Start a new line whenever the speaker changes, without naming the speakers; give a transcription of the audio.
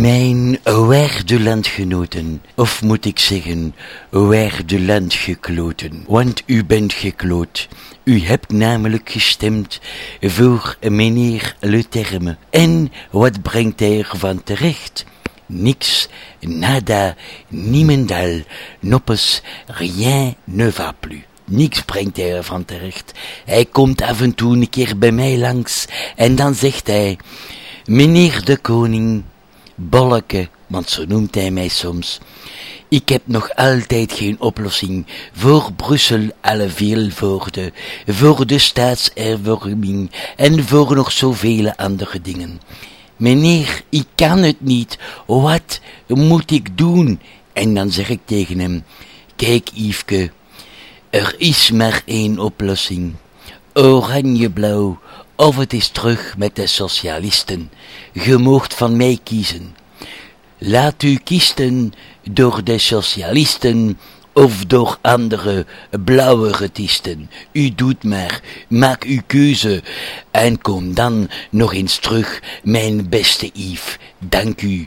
Mijn waarde landgenoten, of moet ik zeggen, waarde landgekloten, want u bent gekloot. U hebt namelijk gestemd voor meneer Le Terme. En wat brengt hij ervan terecht? Niks, nada, niemendal, noppes, rien ne va plus. Niks brengt hij ervan terecht. Hij komt af en toe een keer bij mij langs en dan zegt hij, meneer de koning, bolleke, want zo noemt hij mij soms, ik heb nog altijd geen oplossing voor Brussel alle veelvoorde, voor de staatshervorming en voor nog zoveel andere dingen. Meneer, ik kan het niet. Wat moet ik doen? En dan zeg ik tegen hem, kijk Yveske, er is maar één oplossing. Oranje-blauw, of het is terug met de socialisten. Je moogt van mij kiezen. Laat u kiezen door de socialisten of door andere blauwe retisten. U doet maar, maak uw keuze en kom dan nog eens terug, mijn beste Yves. Dank u,